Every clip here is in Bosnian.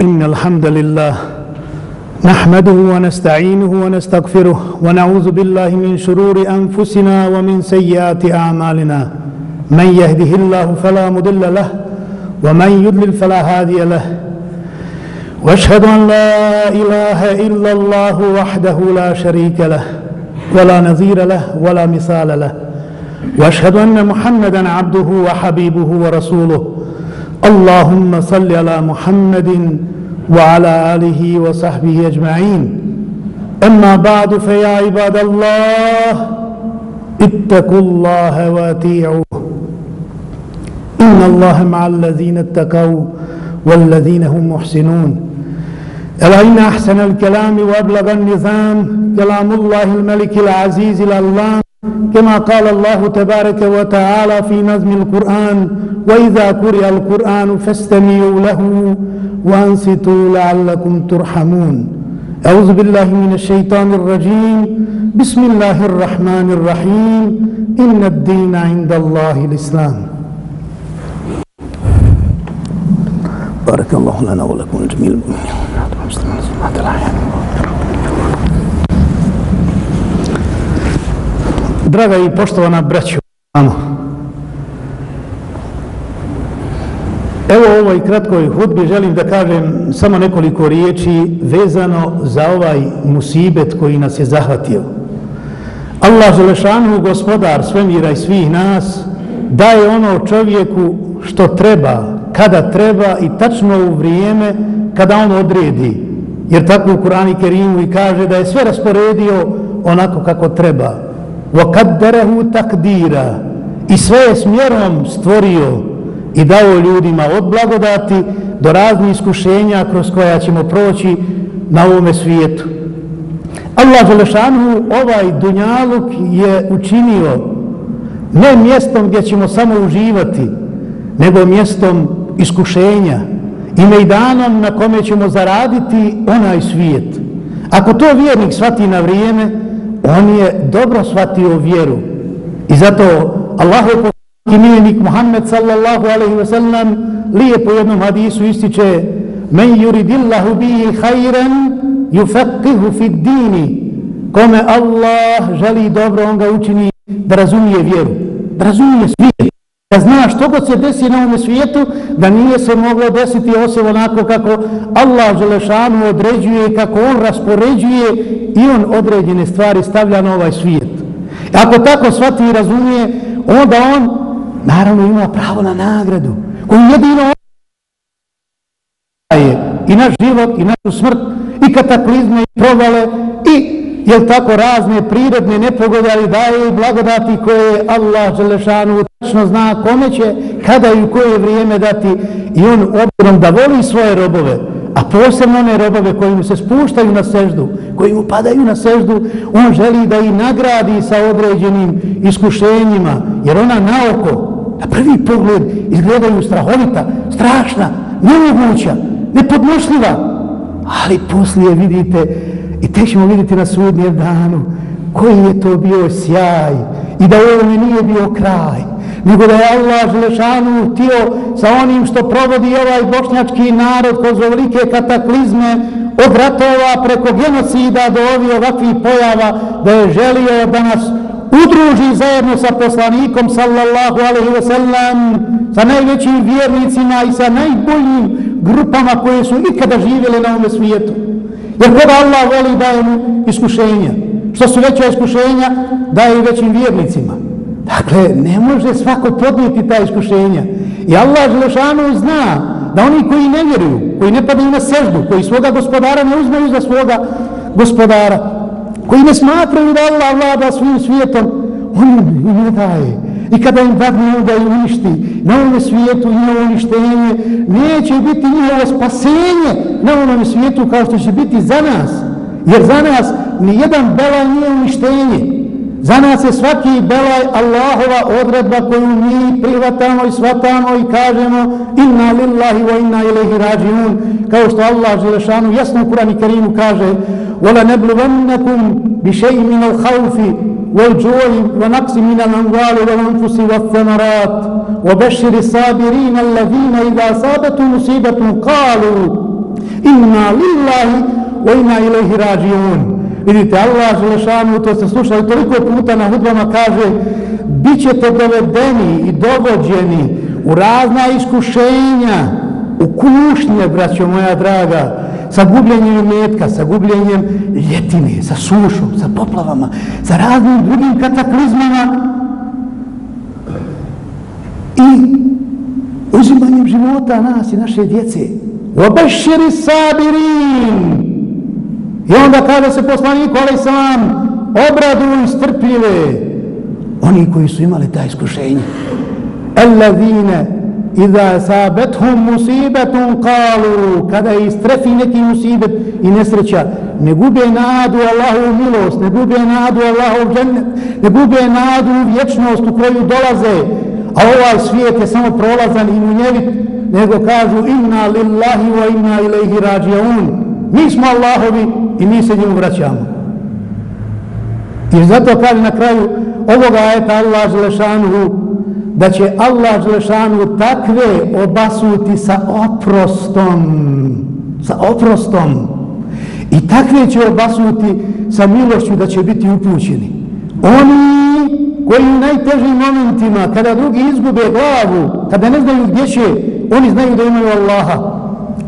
إن الحمد لله نحمده ونستعينه ونستغفره ونعوذ بالله من شرور أنفسنا ومن سيئات أعمالنا. من يهده الله فلا مضل له ومن يضلل فلا هادي له. وأشهد أن لا إله إلا الله وحده لا شريك له ولا نظير له ولا مثال له. وأشهد أن محمدا عبده وحبيبه ورسوله. اللهم صل على محمد وعلى آله وصحبه أجمعين. أما بعد فيا عباد الله اتقوا الله واتيعوه إن الله مع الذين اتقوا والذين هم محسنون. ألا إن أحسن الكلام وأبلغ النظام. كلام الله الملك العزيز الألام كما قال الله تبارك وتعالى في نظم القرآن وإذا قرئ القرآن فاستمعوا له وأنصتوا لعلكم ترحمون. أعوذ بالله من الشيطان الرجيم. بسم الله الرحمن الرحيم. إن الدين عند الله الإسلام. بارك الله لنا ولكم جميع Draga i poštovana braćo, Evo u ovoj kratkoj hudbi želim da kažem samo nekoliko riječi vezano za ovaj musibet koji nas je zahvatio. Allah Želešanu, gospodar svemira i svih nas, daje ono čovjeku što treba, kada treba i tačno u vrijeme kada on odredi. Jer tako u Kurani Kerimu i kaže da je sve rasporedio onako kako treba. وَقَدَّرَهُ takdira I sve je smjerom stvorio i dao ljudima od blagodati do raznih iskušenja kroz koja ćemo proći na ovome svijetu. Allah Želešanu ovaj dunjaluk je učinio ne mjestom gdje ćemo samo uživati, nego mjestom iskušenja i mejdanom na kome ćemo zaraditi onaj svijet. Ako to vjernik shvati na vrijeme, on je dobro shvatio vjeru. I zato Allahu poslanik milenik Muhammed sallallahu alaihi ve sellem lije po jednom hadisu ističe men yuridillahu bihi khairan yufaqihu fi dini kome Allah želi dobro on ga učini da razumije vjeru da razumije svijet da zna što god se desi na ovom svijetu da nije se moglo desiti osim onako kako Allah Želešanu određuje kako on raspoređuje i on određene stvari stavlja na ovaj svijet. Ako tako shvati i razumije onda on naravno ima pravo na nagradu koju jedino je i naš život i našu smrt i kataklizme i provale i jel tako razne prirodne nepogode ali daje i blagodati koje Allah Želešanu tačno zna kome će kada i u koje vrijeme dati i on obzirom da voli svoje robove a posebno one robove koji mu se spuštaju na seždu koji mu padaju na seždu on želi da ih nagradi sa određenim iskušenjima jer ona na oko na prvi pogled izgledaju strahovita strašna, nemoguća nepodnošljiva. Ali poslije vidite I te ćemo vidjeti na sudnjem danu koji je to bio sjaj i da ovo nije bio kraj, nego da je Allah Želešanu tio sa onim što provodi ovaj bošnjački narod kroz ovolike kataklizme od ratova preko genocida do ovih ovakvih pojava da je želio da nas udruži zajedno sa poslanikom sallallahu alaihi ve sellem sa najvećim vjernicima i sa najboljim grupama koje su ikada živjeli na ovom svijetu. Jer koga Allah voli daje mu iskušenja. Što su veća iskušenja, daje i većim vjernicima. Dakle, ne može svako podnijeti ta iskušenja. I Allah Želešanu zna da oni koji ne vjeruju, koji ne padaju na seždu, koji svoga gospodara ne uzmeju za svoga gospodara, koji ne smatraju da Allah vlada svim svijetom, on im ne daje. I kada im dadne da ih uništi na ovom svijetu i na uništenje, neće biti njihovo spasenje na ovom svijetu kao što će biti za nas. Jer za nas nijedan bela nije uništenje. Za nas je svaki belaj Allahova odredba koju mi prihvatamo i svatamo i kažemo inna lillahi wa inna ilaihi rađiun. Kao što Allah Želešanu jasno u Kurani Kerimu kaže وَلَا نَبْلُوَنَّكُمْ بِشَيْءٍ مِنَ الْخَوْفِ والجوع ونقص من الأموال والأنفس والثمرات وبشر الصابرين الذين إذا أصابتهم مصيبة قالوا inna lillahi wa inna ilaihi rađiun. Vidite, Allah Želešanu, to ste slušali toliko puta na hudbama, kaže bit ćete dovedeni i dovođeni u razna iskušenja, u kušnje, braćo moja draga, sa gubljenjem metka, sa gubljenjem ljetine, sa sušom, sa poplavama, sa raznim drugim kataklizmama i uzimanjem života nas i naše djece. Obeširi sabirin! I onda kada se poslanik ali sam obradu i strpljive oni koji su imali ta iskušenja. Allazine Iza sabethum musibetun kalu Kada je istrefi neki musibet i nesreća Ne gube nadu Allahu milost Ne gube nadu Allahu džennet Ne gube nadu vječnost u koju dolaze A ovaj svijet je samo prolazan i munjevit Nego kažu inna lillahi wa inna ilaihi rađi'un Mi smo Allahovi i mi se njemu vraćamo. I zato kaže na kraju ovoga ajeta Allah Želešanuhu da će Allah Želešanuhu takve obasuti sa oprostom sa oprostom. I takve će obasuti sa milošću da će biti upućeni. Oni koji u najtežim momentima kada drugi izgube glavu kada ne znaju gdje će oni znaju da imaju Allaha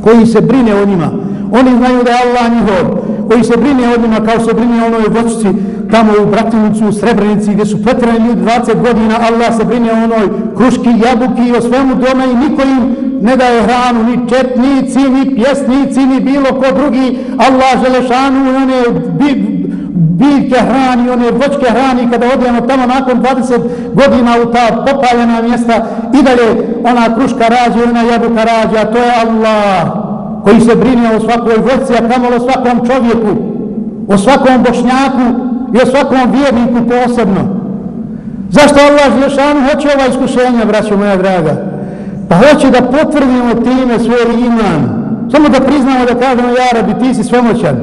koji se brine o njima. Oni znaju da je Allah njihov koji se brine o njima kao se brine o onoj vočici tamo u Bratinicu, u Srebrenici, gdje su potrani ljudi 20 godina, Allah se brine o onoj kruški, jabuki i o svemu tome i niko im ne daje hranu, ni četnici, ni pjesnici, ni bilo ko drugi. Allah želešanu i one bi, biljke hrani, one vočke hrani, kada odijemo tamo nakon 20 godina u ta popaljena mjesta i dalje ona kruška rađe, ona jabuka rađe, a to je Allah koji se brine o svakoj vojci, a kamalo o svakom čovjeku, o svakom bošnjaku, i o svakom vjerniku posebno. Zašto Allah Žešanu hoće ova iskušenja, braćo moja draga? Pa hoće da potvrdimo time svoj iman. Samo da priznamo da kažemo, Jarabi, ti si svemoćan.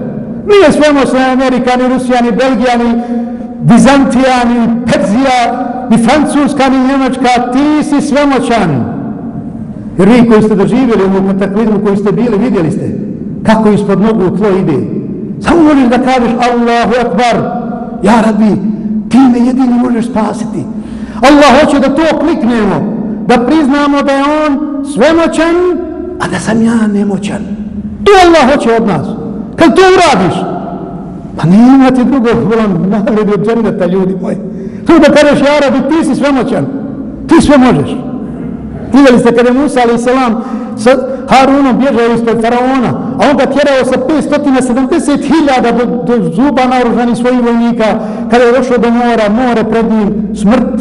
Nije svemoćan Amerika, ni Rusija, ni Belgija, ni Bizantija, ni Perzija, ni Francuska, ni Njemačka. Ti si svemoćan. Jer vi koji ste doživjeli u kataklizmu koji ste bili, vidjeli ste kako ispod nogu tlo ide. Samo možeš da kažeš Allahu Akbar, Ja rabbi, ti me jedini možeš spasiti. Allah hoće da to kliknemo, da priznamo da je on svemoćan, a da sam ja nemoćan. To Allah hoće od nas. Kad to uradiš, pa ne imate drugog volan nagredi od džerneta, ljudi moji. Tu da kažeš, ja rabi, ti si svemoćan. Ti sve možeš. Vidjeli ste kada je Musa alaih salam sa Harunom bježao ispred faraona, a on ga tjerao sa 570.000 do, do zuba naoružani svojih vojnika, kada je došao do mora, more pred njim, smrt.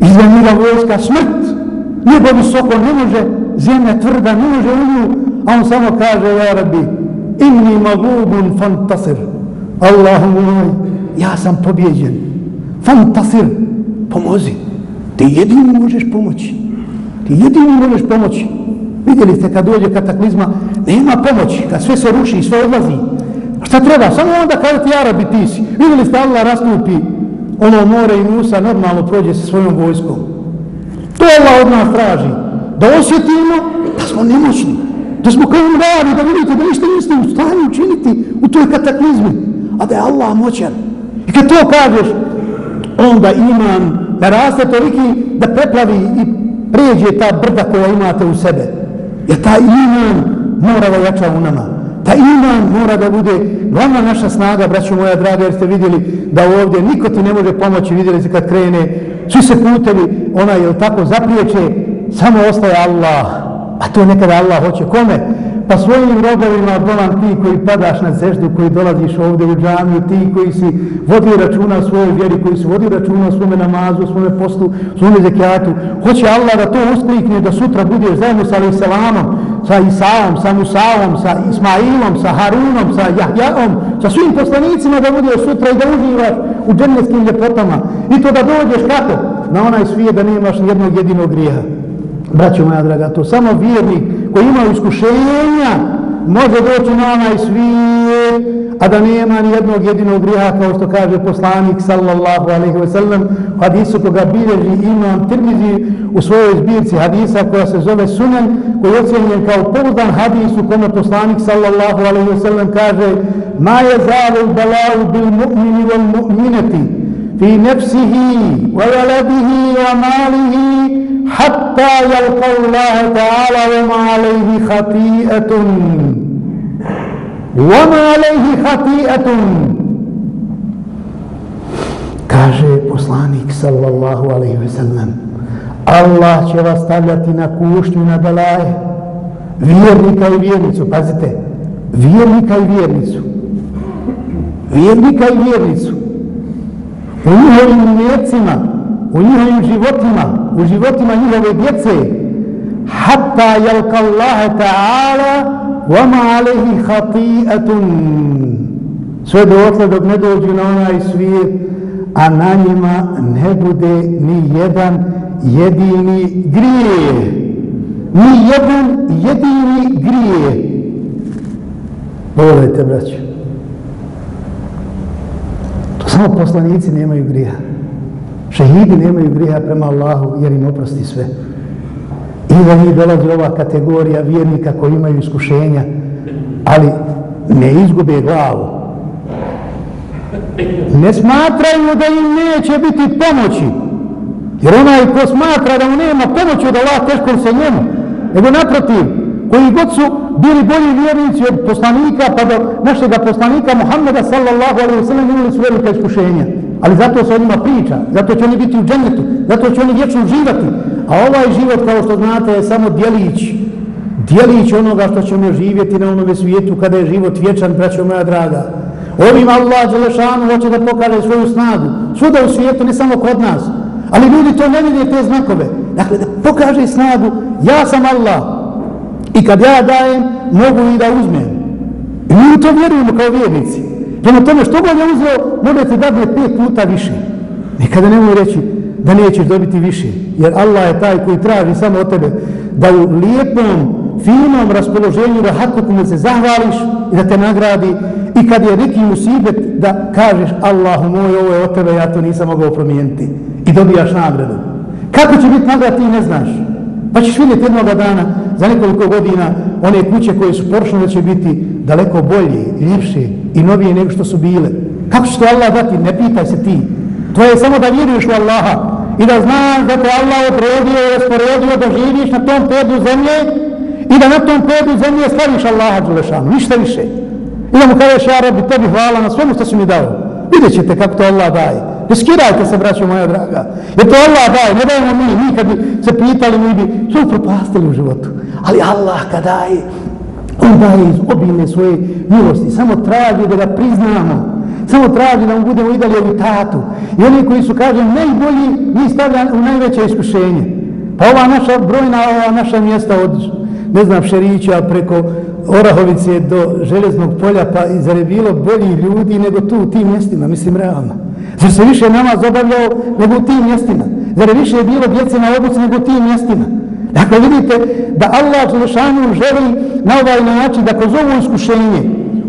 Iza njega vojska, smrt. Nebo visoko ne može, zemlja tvrda ne može u nju, a on samo kaže, ja rabbi, inni magubun fantasir. Allahu moj, ja sam pobjeđen. Fantasir, pomozi. Ti jedini možeš pomoći. Ti jedini možeš pomoći. Vidjeli ste kad dođe kataklizma, nema pomoći, kad sve se ruši, i sve odlazi. A šta treba? Samo onda kada ti Arabi ti si. Vidjeli ste Allah rastupi ono more i Musa normalno prođe sa svojom vojskom. To Allah od nas traži. Da osjetimo da smo nemoćni. Da smo kao mravi, da vidite da ništa niste u stanju učiniti u toj kataklizmi. A da je Allah moćan. I kad to kažeš, onda iman naraste toliki da preplavi i pređe ta brda koja imate u sebe. Jer ta iman mora da jača u nama. Ta iman mora da bude glavna naša snaga, braću moja draga, jer ste vidjeli da ovdje niko ti ne može pomoći, vidjeli ste kad krene, svi se putevi, ona je tako zapriječe, samo ostaje Allah. A to nekada Allah hoće. Kome? Pa svojim robovima bolan ti koji padaš na zeždu, koji dolaziš ovdje u džamiju, ti koji si vodi računa o svojoj vjeri, koji si vodi računa o svome namazu, o svome postu, o svome zekijatu. Hoće Allah da to usklikne, da sutra budeš zajedno sa Alisalamom, sa Isaom, sa Musaom, sa Ismailom, sa Harunom, sa Jahjaom, sa svim poslanicima da budeš sutra i da uživaš u džennetskim ljepotama. I to da dođeš kako? Na onaj svijet da nemaš jednog jedinog grija. Braćo moja draga, to samo vjernik koji ima iskušenja može doći na onaj svijet, a da nema ni jednog jedinog griha kao što kaže poslanik sallallahu alaihi wa sallam u hadisu koga bilježi imam Tirmizi u svojoj zbirci hadisa koja se zove Sunan koji je ocjenjen kao pouzdan hadis u kome poslanik sallallahu alaihi wa sallam kaže ma je zavu balau bil mu'mini wal mu'minati fi nefsihi wa waladihi wa malihi hatta yalqa Allah ta'ala wa ma alaihi khati'atun وما عليه خطيئة kaže poslanik sallallahu alaihi ve sellem Allah će vas stavljati na kušnju na belaje vjernika i vjernicu pazite vjernika i vjernicu vjernika i vjernicu u njihovim mjecima u njihovim životima, u životima njihove djece, hatta jelka Allahe ta'ala, vama alehi hati'atun. Sve do otle dok ne dođu na onaj svijet, a na njima ne bude ni jedan jedini grije. Ni jedan jedini grije. Volete, braću. To samo poslanici nemaju grija. Šehidi nemaju grija prema Allahu jer im oprosti sve. I da njih dolazi ova kategorija vjernika koji imaju iskušenja, ali ne izgube glavu. Ne smatraju da im neće biti pomoći. Jer onaj ko smatra da mu nema pomoći od Allah, teško se njemu. Nego naprotiv, koji god su bili bolji vjernici od poslanika, pa do našega poslanika Muhammeda sallallahu alaihi wa sallam imali su velike iskušenja. Ali zato se o njima priča, zato će oni biti u džennetu, zato će oni vječno živati. A ovaj život, kao što znate, je samo dijelić, dijelić onoga što ćemo živjeti na onome svijetu kada je život vječan, braćo moja draga. Ovim Allah Đelešanu hoće da pokaže svoju snagu. Svuda u svijetu, ne samo kod nas. Ali ljudi to ne vidje te znakove. Dakle, da pokaže snagu, ja sam Allah. I kad ja dajem, mogu i da uzmem. I mi to vjerujemo kao vjernici. Prema tome, što god je uzeo, možete dati pet puta više. Nikada ne mogu reći, da nećeš dobiti više. Jer Allah je taj koji traži samo od tebe da u lijepom, finom raspoloženju da hakokume se zahvališ i da te nagradi i kad je neki musibet da kažeš Allahu moj, ovo je od tebe, ja to nisam mogao promijeniti i dobijaš nagradu. Kako će biti nagrada ti ne znaš. Pa ćeš vidjeti jednog dana za nekoliko godina one kuće koje su porušene će biti daleko bolje, ljepše i novije nego što su bile. Kako će to Allah dati? Ne pitaj se ti. To je samo da vjeruješ u Allaha i da znaš da te Allah odredio i rasporedio da živiš na tom pedu zemlje i da na tom pedu zemlje slaviš Allaha Đulešanu, ništa više. I da mu kažeš, ja rabi, tebi hvala na svemu što si mi dao. Vidjet ćete kako to Allah daje. Ne se, braćo moja draga. Jer to Allah daje, ne dajemo mi. Mi kad bi se pitali, mi bi sve propastili u životu. Ali Allah kad daje, on daje iz obilne svoje milosti. Samo traži da ga priznamo samo traži da mu budemo idali u tatu. I oni koji su, kažem, najbolji, mi stavlja u najveće iskušenje. Pa ova naša brojna, ova naša mjesta od, ne znam, Šerića preko Orahovice do Železnog polja, pa zar je bilo bolji ljudi nego tu u tim mjestima, mislim, realno. Zar se više nama zabavljao nego u tim mjestima? Zar je više bilo djece na obuci nego u tim mjestima? Dakle, vidite da Allah Želešanu želi na ovaj način da kroz ovo iskušenje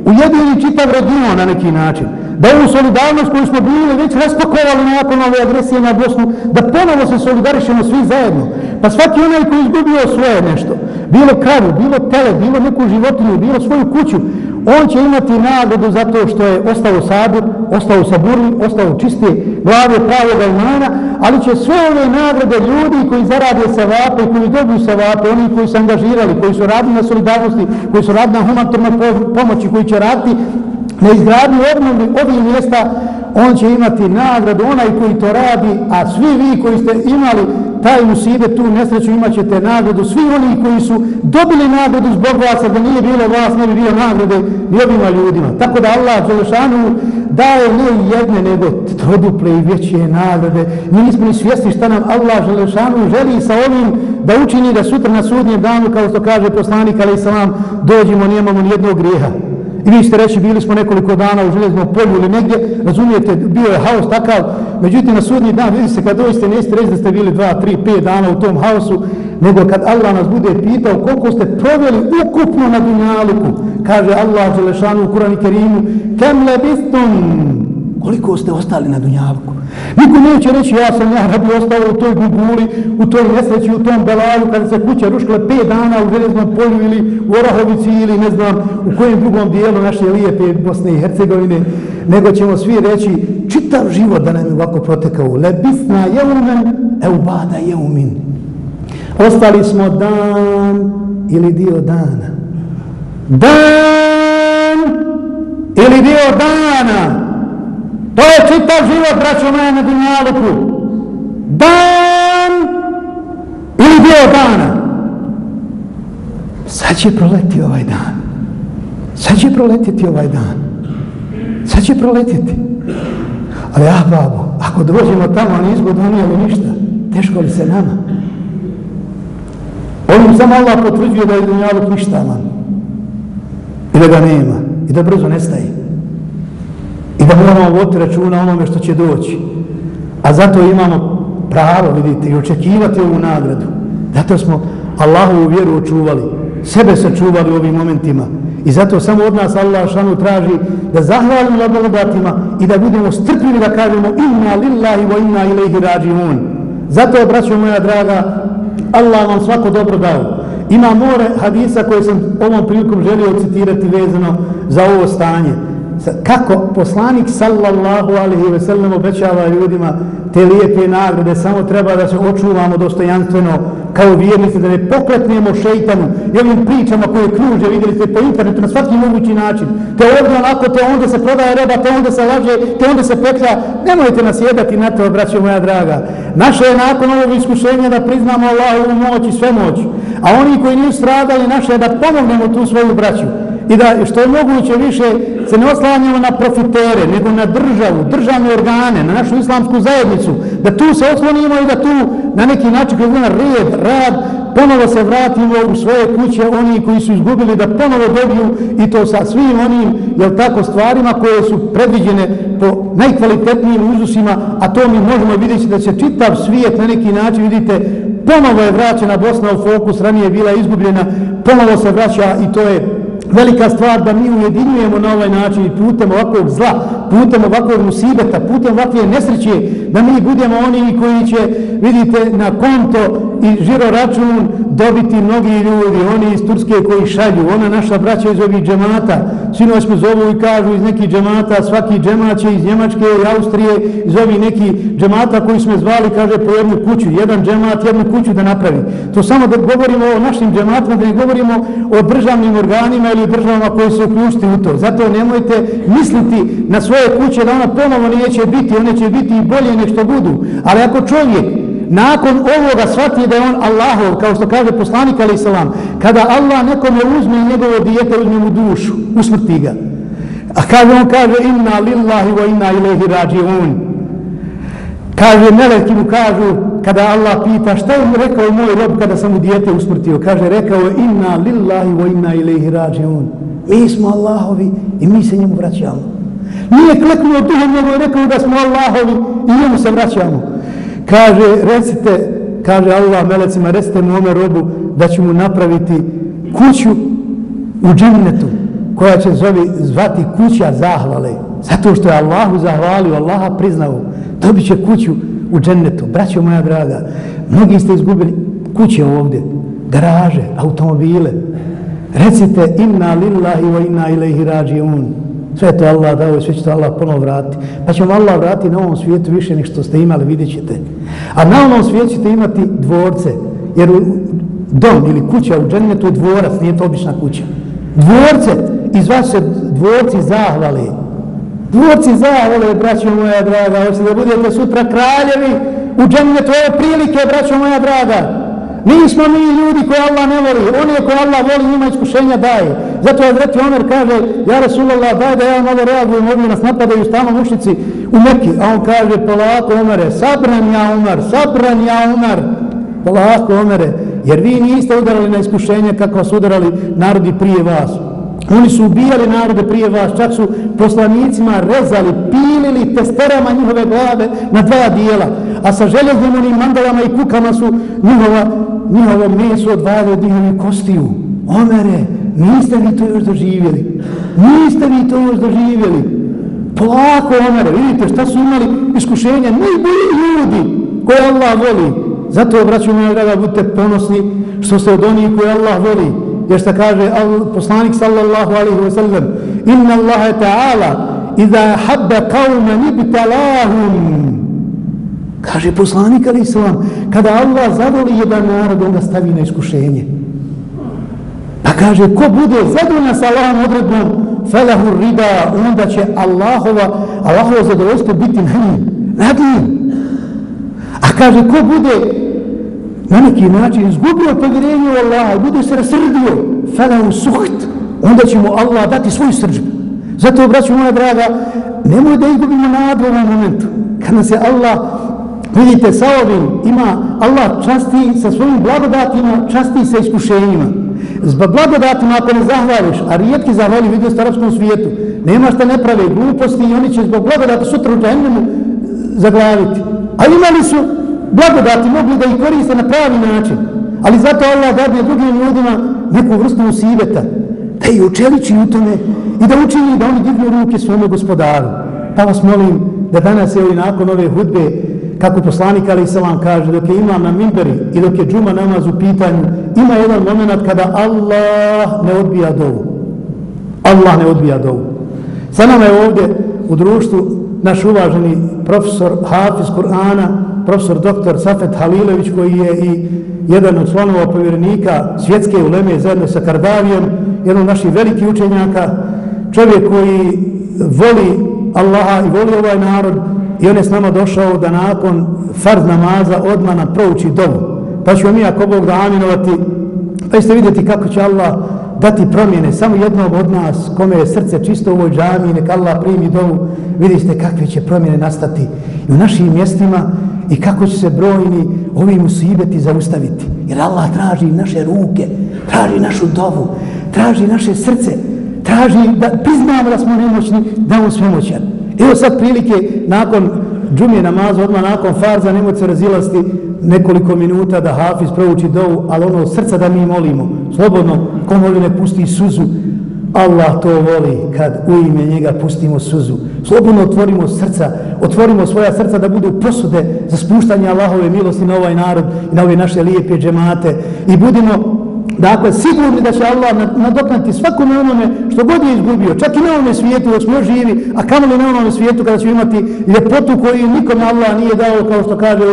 ujedini čitav region na neki način, da ovu solidarnost koju smo bili već raspakovali nakon ove agresije na Bosnu, da ponovo se solidarišemo svi zajedno. Pa svaki onaj koji izgubio svoje nešto, bilo kravu, bilo tele, bilo neku životinju, bilo svoju kuću, on će imati nagradu zato što je ostao sabir, ostao saburni, ostao čiste glave pravoga imana, ali će sve ove nagrade ljudi koji zarade se vape, koji dobiju savape, oni koji su angažirali, koji su radili na solidarnosti, koji su radili na humanitarnoj pomoći, koji će raditi na izgradnju obnovi ovih mjesta, on će imati nagradu, onaj koji to radi, a svi vi koji ste imali taj musibe, tu nesreću, imat ćete nagradu. Svi oni koji su dobili nagradu zbog vas, da nije bilo vas, ne bi bio nagrade ni ovima ljudima. Tako da Allah Đelešanu daje ne jedne, nego troduple i veće nagrade. Mi nismo ni svjesni šta nam Allah Đelešanu želi sa ovim da učini da sutra na sudnjem danu, kao što kaže poslanik, ali i salam, dođemo, nijemamo ni jednog grijeha. I vi ste reći, bili smo nekoliko dana u železnom polju ili negdje, razumijete, bio je haos takav, međutim na sudnji dan, vidi se kad dođete, niste reći da ste bili dva, tri, pet dana u tom haosu, nego kad Allah nas bude pitao koliko ste proveli ukupno na dunjaluku, kaže Allah Želešanu u Kurani Kerimu, kem lebistum, koliko ste ostali na dunjaluku. Niko neće reći ja sam ja rabi ostao u toj guguli, u toj nesreći, u tom belaju, kada se kuća ruškala 5 dana u Železnom polju ili u Orahovici ili ne znam u kojem drugom dijelu naše lijepe Bosne i Hercegovine, nego ćemo svi reći čitav život da nam je ovako protekao. Lebisna jeumen, eubada jeumin. Ostali smo dan ili dio dana. Dan ili dio dana. To je čitav život, braćo moje, na dunjaluku. Dan ili dio dana. Sad će proleti ovaj dan. Sad će proletiti ovaj dan. Sad će proletiti. Ali ah, babo, ako dođemo tamo, a nismo donijeli ništa, teško li se nama? Ovim samo Allah potvrđuje da je dunjaluk ništa man. I da ga nema. I da brzo nestaje. Moramo voditi računa onome što će doći. A zato imamo pravo, vidite, i očekivati ovu nagradu. Zato smo Allahovu vjeru očuvali. Sebe sačuvali u ovim momentima. I zato samo od nas Allah šanu traži da zahvalimo na blagodatima i da budemo strpljivi da kažemo inna lillahi wa inna ilaihi rađimun. Zato, braćo moja draga, Allah vam svako dobro dao. Ima more hadisa koje sam ovom prilikom želio citirati vezano za ovo stanje kako poslanik sallallahu alaihi ve sellem obećava ljudima te lijepe nagrade, samo treba da se očuvamo dostojanstveno kao vjernici, da ne pokretnemo šeitanu i ovim pričama koje kruže, vidjeli ste po internetu na svaki mogući način, te ovdje onako, te onda se prodaje reba, te onda se laže, te onda se petlja, nemojte nas jedati na to, braćo moja draga. Naše je nakon ovog iskušenja da priznamo Allahovu moć i sve moć, a oni koji nisu stradali, naše je da pomognemo tu svoju braću i da što je moguće više se ne oslanjamo na profitere, nego na državu, državne organe, na našu islamsku zajednicu, da tu se oslonimo i da tu na neki način kroz je red, rad, ponovo se vratimo u svoje kuće, oni koji su izgubili, da ponovo dobiju i to sa svim onim, jel tako, stvarima koje su predviđene po najkvalitetnijim uzusima, a to mi možemo vidjeti da se čitav svijet na neki način, vidite, ponovo je vraćena Bosna u fokus, ranije je bila izgubljena, ponovo se vraća i to je velika stvar da mi ujedinjujemo na ovaj način putem ovakvog zla, putem ovakvog musibeta, putem ovakve nesreće, da mi budemo oni koji će, vidite, na konto i žiro račun dobiti mnogi ljudi, oni iz Turske koji šalju, ona naša braća iz ovih džemata, sinoć me zovu i kažu iz nekih džemata, svaki džemat će iz Njemačke i Austrije, iz ovih nekih džemata koji smo zvali, kaže, po jednu kuću, jedan džemat, jednu kuću da napravi. To samo da govorimo o našim džematima, da ne govorimo o državnim organima ili državama koji se uključiti u to. Zato nemojte misliti na svoje kuće da ona ponovo neće biti, one će biti i bolje nek što budu. Ali ako čovjek nakon ovoga shvati da je on Allahov, kao što kaže poslanik ali selam, kada Allah nekome uzme njegovo dijete, uzme mu dušu, usmrti ga. A kada on kaže inna lillahi wa inna ilaihi rađiun, kaže meleki mu kažu, kada Allah pita šta je rekao moj rob kada sam mu dijete usmrtio, kaže rekao je inna lillahi wa inna ilaihi rađiun. Mi smo Allahovi i mi se njemu vraćamo. Nije kleknuo duhom, nego je rekao da smo Allahovi i njemu se vraćamo kaže, recite, kaže Allah melecima, recite mu ome robu da ću mu napraviti kuću u džinnetu koja će zove, zvati kuća zahvale. Zato što je Allahu zahvalio, Allaha priznao, dobit će kuću u džennetu. Braćo moja draga, mnogi ste izgubili kuće ovdje, garaže, automobile. Recite, inna lillahi wa inna ilaihi rađi un. Sve to Allah dao i sve će to Allah ponovo vratiti. Pa ćemo Allah vratiti na ovom svijetu više nego što ste imali, vidjet ćete. A na ovom svijetu ćete imati dvorce. Jer dom ili kuća u džennetu je dvorac, nije to obična kuća. Dvorce, iz vas se dvorci zahvali. Dvorci zahvali, braćo moja draga, hoćete da budete sutra kraljevi u džennetu, ovo prilike, braćo moja draga. Nismo mi ljudi koje Allah ne voli, oni koje Allah voli njima iskušenja daje. Zato je vreti Omer kaže, ja Rasulallah daj da ja malo reagujem, ovdje nas napadaju stano mušnici u Meki. A on kaže, polako Omere, sabran ja Omer, sabran ja Omer. Polako Omere, jer vi niste udarali na iskušenje kako su udarali narodi prije vas. Oni su ubijali narode prije vas, čak su poslanicima rezali, pilili testerama njihove glave na dva dijela, a sa željeznim onim mandalama i kukama su njihova njihovo meso odvajali od njihovih kostiju. Omere, niste vi to još doživjeli. Niste vi to još doživjeli. Polako, Omere, vidite šta su imali iskušenja. Najbolji ljudi koje Allah voli. Zato, braću moja draga, budite ponosni što ste od onih koje Allah voli. Jer što kaže poslanik sallallahu alaihi wa sallam Inna Allahe ta'ala Iza habba qavma nibtalahum Kaže poslanik ali islam, kada Allah zavoli jedan narod, onda stavi na iskušenje. Pa kaže, ko bude zadovoljan sa Allahom odredbom, felahu rida, onda će Allahova, Allahovo zadovoljstvo biti na njim, nad njim. A kaže, ko bude na neki način izgubio povjerenje u Allaha i bude se rasrdio, felahu suht, onda će mu Allah dati svoju srđbu. Zato, braću moja draga, nemoj da izgubimo nadu u ovom momentu. Kad nas je Allah Vidite, sa ovim ima Allah časti sa svojim blagodatima, časti sa iskušenjima. Zbog blagodatima ako ne zahvališ, a rijetki zahvali vidio u staroskom svijetu, nema šta ne prave gluposti i oni će zbog blagodata sutra u džahnemu e, zaglaviti. A imali su blagodati, mogli da ih koriste na pravi način. Ali zato Allah dadne drugim ljudima neku vrstu usiveta, da ih učeliči u tome i da učini da oni divnu ruke svome gospodaru. Pa vas molim da danas je i nakon ove hudbe kako poslanik Ali Salam kaže, dok je imam na mimberi i dok je džuma namaz u pitanju, ima jedan moment kada Allah ne odbija dovu. Allah ne odbija dovu. Sa nama je ovdje u društvu naš uvaženi profesor Hafiz Kur'ana, profesor doktor Safet Halilović koji je i jedan od članova povjerenika svjetske uleme zajedno sa Kardavijem, jedan od naših velikih učenjaka, čovjek koji voli Allaha i voli ovaj narod, I on je s nama došao da nakon farz namaza odmah nam prouči dovu. Pa ćemo mi ako Bog da aminovati, pa ćete vidjeti kako će Allah dati promjene samo jednog od nas, kome je srce čisto u ovoj džami, neka Allah primi dovu, vidite kakve će promjene nastati i u našim mjestima i kako će se brojni ovi musibeti zaustaviti. Jer Allah traži naše ruke, traži našu dovu, traži naše srce, traži da priznamo da smo nemoćni, da on svemoćan. Evo sad prilike nakon džumije namaza, odmah nakon farza, nemoj se razilasti nekoliko minuta da Hafiz prouči dovu, ali ono srca da mi molimo, slobodno, ko moli ne pusti suzu, Allah to voli kad u ime njega pustimo suzu. Slobodno otvorimo srca, otvorimo svoja srca da budu posude za spuštanje Allahove milosti na ovaj narod i na ove naše lijepe džemate i budimo Dakle, sigurni da će Allah nadoknati svakome onome što god je izgubio, čak i na onome svijetu dok smo živi, a kamoli na onome svijetu kada će imati ljepotu koju nikome Allah nije dao, kao što kaže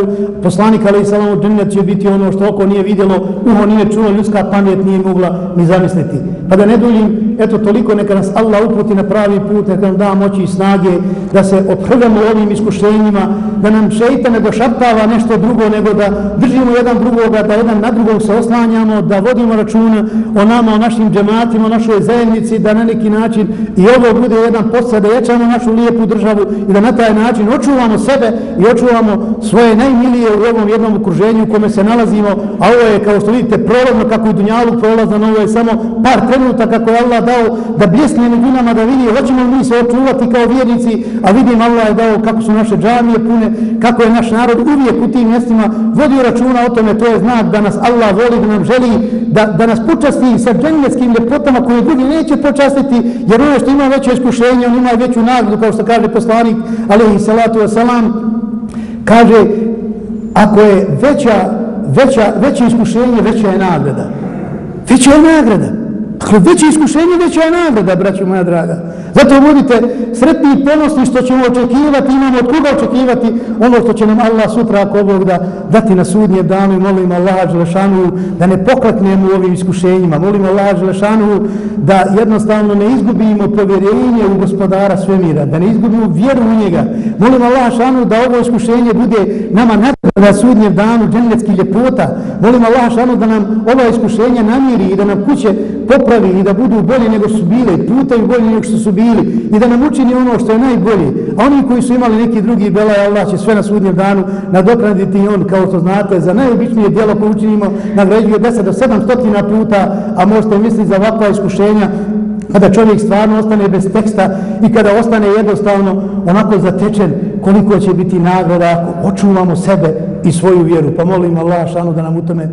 poslanik, ali salamu džennet će biti ono što oko nije vidjelo, uho nije čulo, ljudska pamet nije mogla ni zamisliti. Pa da ne duljim, eto toliko neka nas Allah uputi na pravi put, neka nam da moći i snage da se oprvamo ovim iskušenjima, da nam šeita ne došaptava nešto drugo, nego da držimo jedan drugoga, da jedan na drugog se oslanjamo, da vodimo računa o nama, o našim džematima, o našoj zajednici, da na neki način i ovo bude jedan posao, da jačamo našu lijepu državu i da na taj način očuvamo sebe i očuvamo svoje najmilije u ovom jednom okruženju u kome se nalazimo, a ovo je, kao što vidite, prolazno kako i Dunjalu prolazno, ovo je samo par trenuta kako je Allah dao da bljesne među nama, da vidi, hoćemo mi se očuvati kao vjernici, a vidim Allah je dao kako su naše džamije pune, kako je naš narod uvijek u tim mjestima vodio računa o tome, to je znak da nas Allah voli, da nam želi da, da nas počasti sa dženevskim ljepotama koje drugi neće počastiti, jer ono što ima veće iskušenje, on ima veću nagradu, kao što kaže poslanik, alaihi salatu wasalam, kaže, ako je veća, veća, veće iskušenje, veća je nagrada. Veća je nagrada. Dakle, veće iskušenje, veća je nagrada, braću moja draga. Zato budite sretni i ponosni što ćemo očekivati, imamo od koga očekivati ono što će nam Allah sutra, ako Bog da dati na sudnje danu i molim Allaha Želešanu da ne pokleknemo u ovim iskušenjima. Molim Allaha Želešanu da jednostavno ne izgubimo povjerenje u gospodara svemira, da ne izgubimo vjeru u njega. Molim Allaha Želešanu da ovo iskušenje bude nama nagrada na sudnjem danu dženecki ljepota. Molim Allah Želešanu da nam ova iskušenja namiri i da nam kuće popravi i da budu bolje nego su bile i putaju bolje nego što su bili i da nam učini ono što je najbolje. A oni koji su imali neki drugi belaj, Allah će sve na sudnjem danu nadoknaditi i on, kao što znate, za najobičnije dijelo koje učinimo, nagrađuje 10 do 700 puta, a možete misliti za ovakva iskušenja, kada čovjek stvarno ostane bez teksta i kada ostane jednostavno onako zatečen koliko će biti nagrada ako očuvamo sebe i svoju vjeru. Pa molim Allah šanu da nam u tome